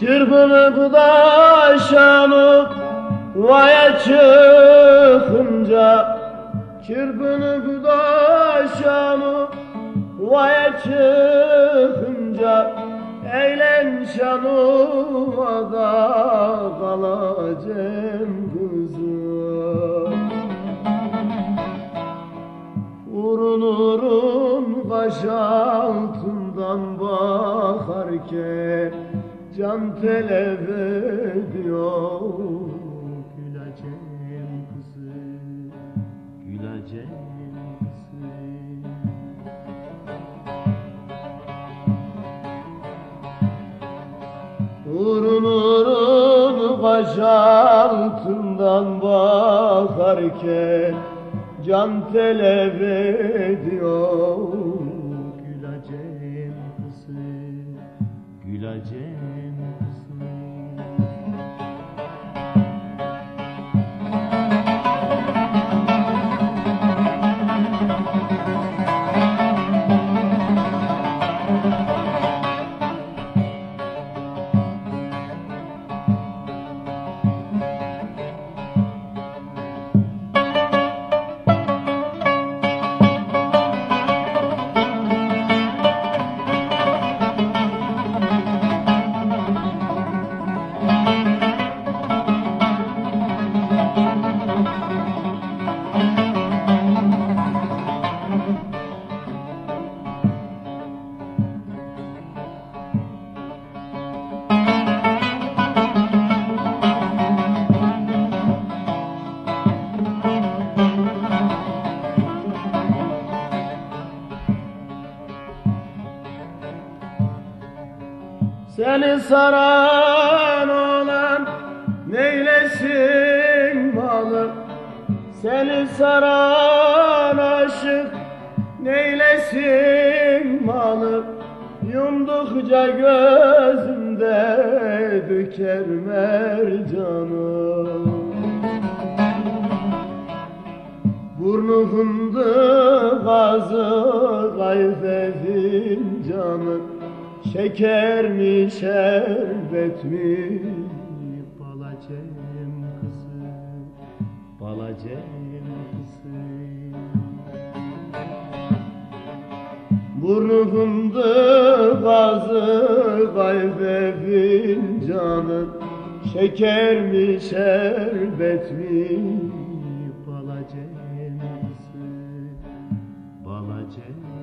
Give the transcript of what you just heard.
Çırpınıp da şanı vaya çıkınca Çırpınıp da şanı vaya çıkınca Eğlen şanıma da kalacağım kızım. Urun urun kaş altından bakarken Can telef ediyor Güleceğim kızım Güleceğim kızım urun kaş altından bakarken Can telef ediyor Güleceğim kızım Güleceğim Yes. Seni saran olan neylesin malı? Seni saran aşık neylesin malı? Yumdukça gözümde döker mercanı Burnu fındık ağzı kayfe Şeker mi şerbet mi? Balacem kızı balacem kızı Burnumda bazı gaybe fincanı Şeker mi şerbet mi? Balacem kızı balacem